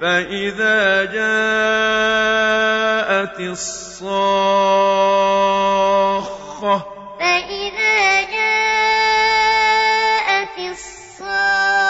فإذا جاءت الصاخة فإذا جاءت الصاخة